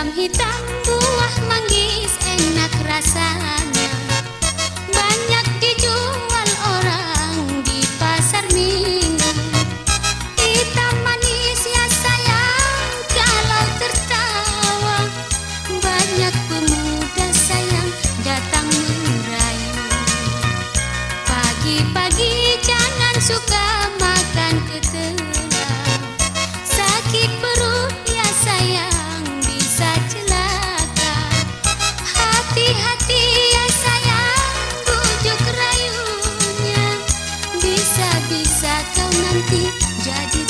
hitam hitam buah manggis enak rasanya. Banyak dijual orang di pasar minggu hitam manis ya sayang kalau tertawa. Banyak pemuda sayang datang merayu pagi-pagi jangan suka makan ketemu jadi